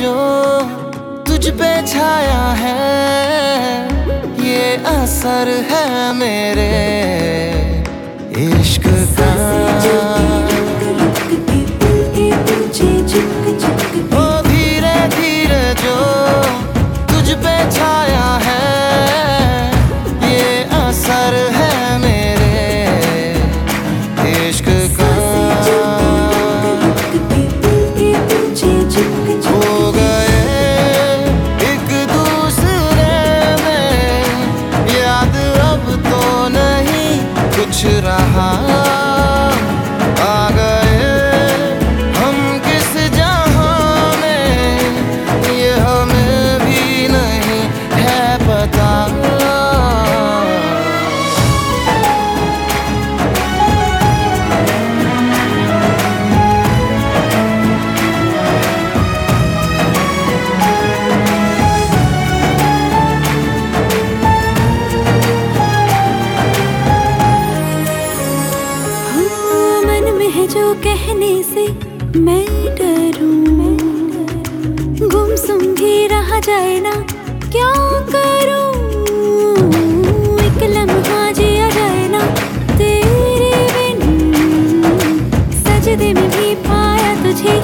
जो तुझ पे छाया है, ये असर है मेरे इश्क का। ओ धीरे धीरे जो तुझ पे छाया है, ये असर है मेरे का। है जो कहने से मैं डरूं। गुमसुम भी रहा जाए ना, क्या करू? एक लम्हा जिया जाए ना, तेरे बिन। सजदे में पाया तुझे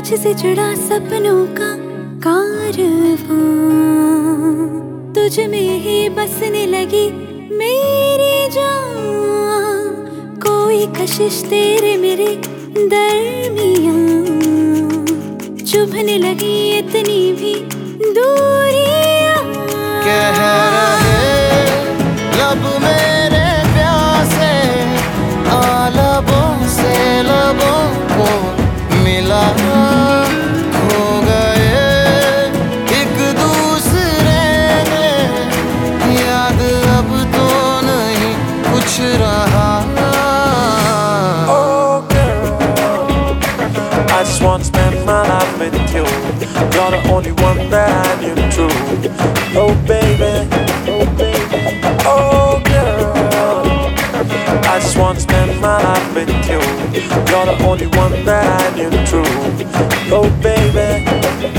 तुझसे जुड़ा सपनों का कारवां। तुझ में ही बसने लगी मेरी जान। कोई कशिश तेरे मेरे दरमियाँ चुभने लगी इतनी भी दूरियाँ। कह रहे लब मेरे just want to spend my life with you. You're the only one that I knew true. Oh baby, oh baby, oh girl. I just want to spend my life with you. You're the only one that I knew true. Oh baby,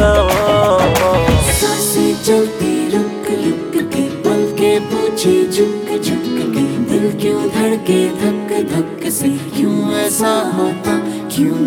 no. सांसें चलती रुक रुक के पल के पूछे झुक झुक के दिल क्यों धड़के धक धक से क्यों ऐसा होता क्यों